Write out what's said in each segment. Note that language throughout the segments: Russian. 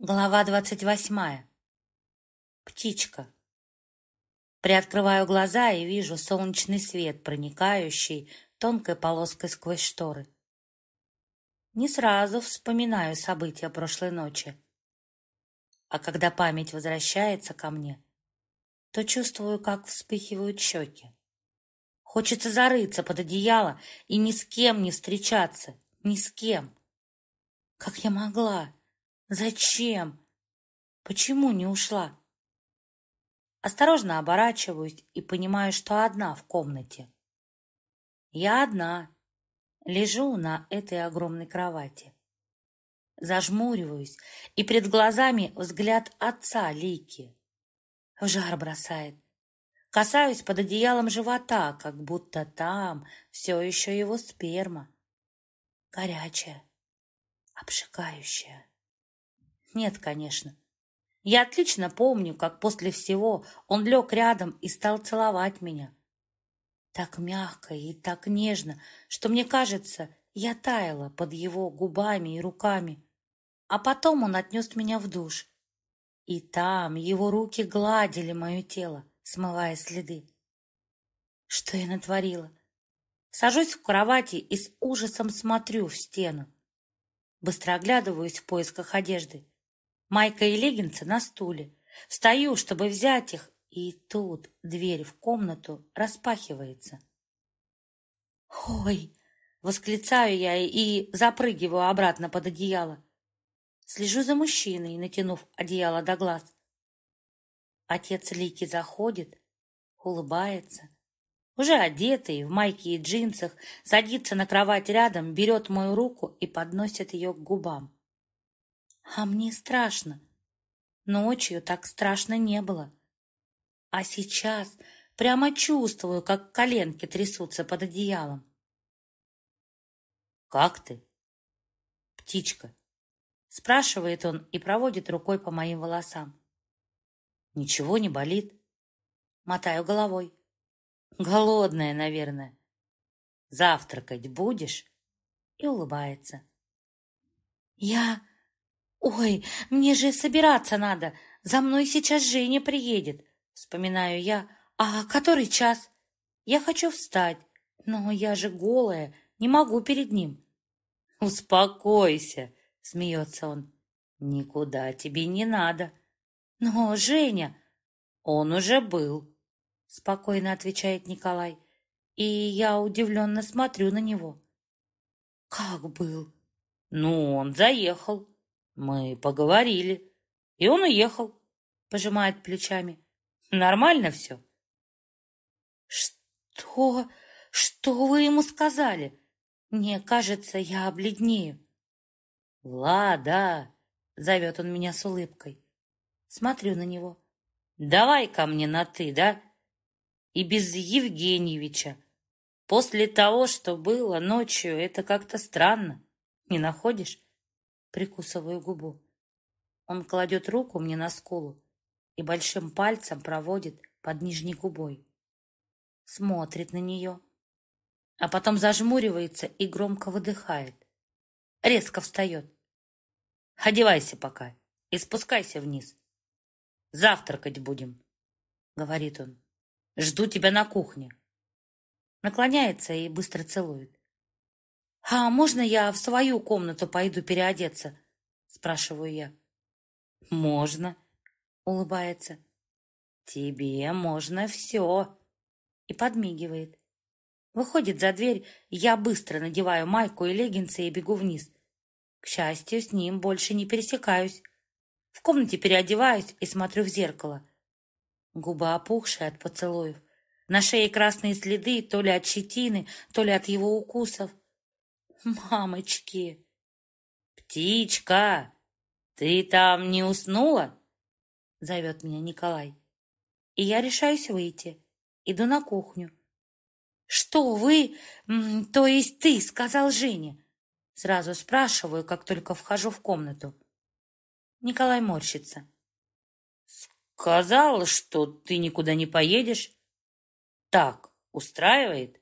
Глава двадцать восьмая. Птичка. Приоткрываю глаза и вижу солнечный свет, проникающий тонкой полоской сквозь шторы. Не сразу вспоминаю события прошлой ночи. А когда память возвращается ко мне, то чувствую, как вспыхивают щеки. Хочется зарыться под одеяло и ни с кем не встречаться, ни с кем. Как я могла? Зачем? Почему не ушла? Осторожно оборачиваюсь и понимаю, что одна в комнате. Я одна. Лежу на этой огромной кровати. Зажмуриваюсь, и перед глазами взгляд отца Лики. В жар бросает. Касаюсь под одеялом живота, как будто там все еще его сперма. Горячая, обжигающая. Нет, конечно. Я отлично помню, как после всего он лег рядом и стал целовать меня. Так мягко и так нежно, что мне кажется, я таяла под его губами и руками. А потом он отнес меня в душ. И там его руки гладили мое тело, смывая следы. Что я натворила? Сажусь в кровати и с ужасом смотрю в стену. Быстро оглядываюсь в поисках одежды. Майка и леггинсы на стуле. Встаю, чтобы взять их, и тут дверь в комнату распахивается. «Ой!» — восклицаю я и запрыгиваю обратно под одеяло. Слежу за мужчиной, натянув одеяло до глаз. Отец Лики заходит, улыбается. Уже одетый, в майке и джинсах, садится на кровать рядом, берет мою руку и подносит ее к губам. А мне страшно. Ночью так страшно не было. А сейчас прямо чувствую, как коленки трясутся под одеялом. «Как ты?» «Птичка», — спрашивает он и проводит рукой по моим волосам. «Ничего не болит?» Мотаю головой. «Голодная, наверное. Завтракать будешь?» И улыбается. «Я «Ой, мне же собираться надо. За мной сейчас Женя приедет», — вспоминаю я. «А который час?» «Я хочу встать, но я же голая, не могу перед ним». «Успокойся», — смеется он. «Никуда тебе не надо». «Но Женя...» «Он уже был», — спокойно отвечает Николай. И я удивленно смотрю на него. «Как был?» «Ну, он заехал». Мы поговорили, и он уехал, пожимает плечами. Нормально все. Что? Что вы ему сказали? Мне кажется, я обледнею. Влада, зовет он меня с улыбкой. Смотрю на него. Давай ко мне на «ты», да? И без Евгеньевича. После того, что было ночью, это как-то странно. Не находишь? Прикусываю губу. Он кладет руку мне на скулу и большим пальцем проводит под нижней губой. Смотрит на нее, а потом зажмуривается и громко выдыхает. Резко встает. «Одевайся пока и спускайся вниз. Завтракать будем», — говорит он. «Жду тебя на кухне». Наклоняется и быстро целует. «А можно я в свою комнату пойду переодеться?» спрашиваю я. «Можно», — улыбается. «Тебе можно все», и подмигивает. Выходит за дверь, я быстро надеваю майку и леггинсы и бегу вниз. К счастью, с ним больше не пересекаюсь. В комнате переодеваюсь и смотрю в зеркало. Губы опухшие от поцелуев. На шее красные следы то ли от щетины, то ли от его укусов. Мамочки! Птичка, ты там не уснула? Зовет меня Николай. И я решаюсь выйти. Иду на кухню. Что вы, то есть ты, сказал Женя? Сразу спрашиваю, как только вхожу в комнату. Николай морщится. Сказал, что ты никуда не поедешь. Так устраивает?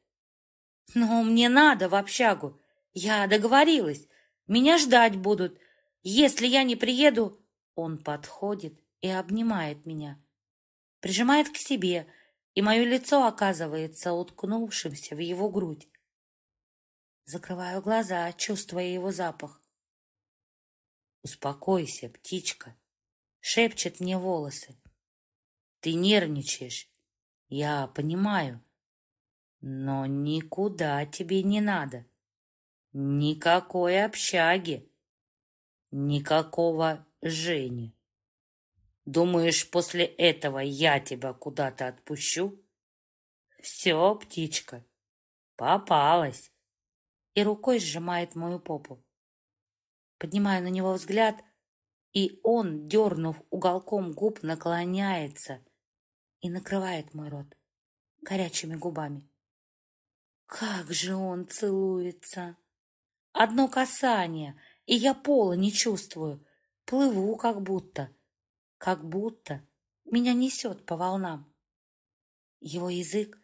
Но мне надо в общагу. Я договорилась. Меня ждать будут. Если я не приеду, Он подходит и обнимает меня, прижимает к себе, и мое лицо оказывается уткнувшимся в его грудь. Закрываю глаза, чувствуя его запах. «Успокойся, птичка», — шепчет мне волосы. «Ты нервничаешь, я понимаю, но никуда тебе не надо. Никакой общаги, никакого Жени. Думаешь, после этого я тебя куда-то отпущу? Все, птичка, попалась. И рукой сжимает мою попу. Поднимаю на него взгляд, и он, дернув уголком губ, наклоняется и накрывает мой рот горячими губами. Как же он целуется! Одно касание, и я пола не чувствую, плыву как будто, как будто меня несет по волнам. Его язык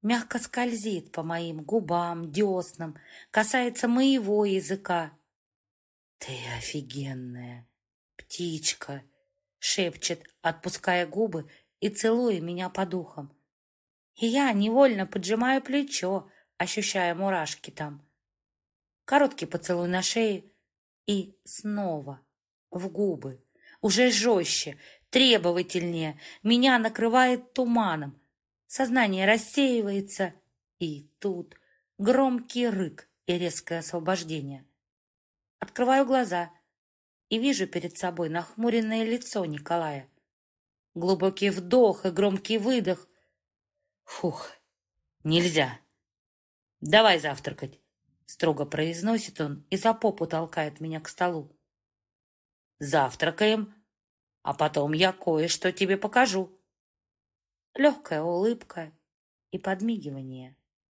мягко скользит по моим губам, деснам, касается моего языка. «Ты офигенная, птичка!» — шепчет, отпуская губы и целуя меня по духам. И я невольно поджимаю плечо, ощущая мурашки там. Короткий поцелуй на шее и снова в губы. Уже жестче, требовательнее. Меня накрывает туманом. Сознание рассеивается. И тут громкий рык и резкое освобождение. Открываю глаза и вижу перед собой нахмуренное лицо Николая. Глубокий вдох и громкий выдох. Фух, нельзя. Давай завтракать, строго произносит он и за попу толкает меня к столу. Завтракаем, а потом я кое-что тебе покажу. Легкая улыбка и подмигивание.